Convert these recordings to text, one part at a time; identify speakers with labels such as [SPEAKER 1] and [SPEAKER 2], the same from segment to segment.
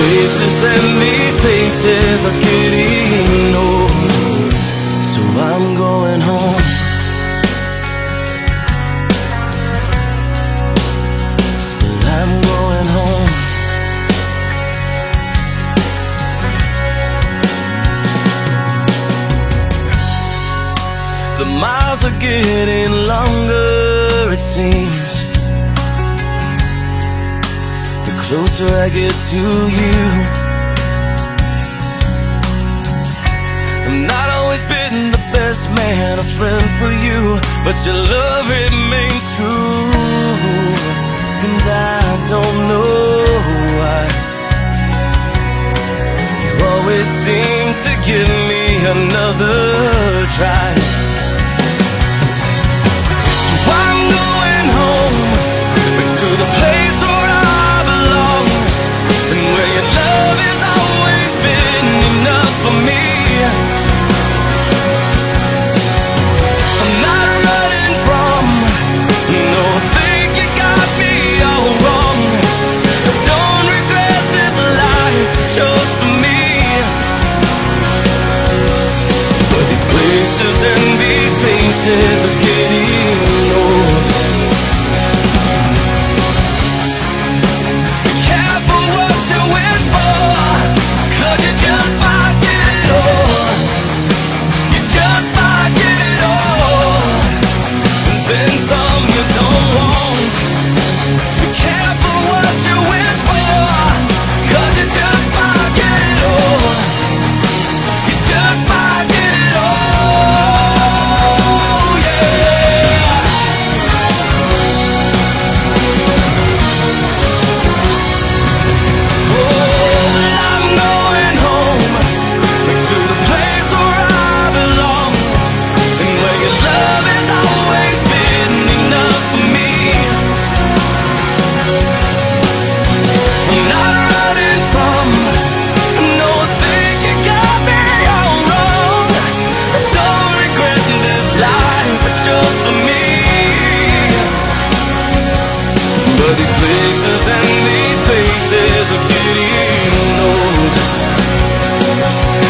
[SPEAKER 1] Places and these places are getting old. So I'm going home. I'm going home. The miles are getting longer, it seems. Closer I get to you. I've not always been the best man, a friend for you, but your love remains true. And I don't know why. You always seem to give me another try. places and these places of beauty who knows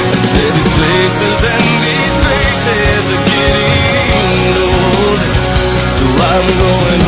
[SPEAKER 1] I said these places and these places are getting old So I'm going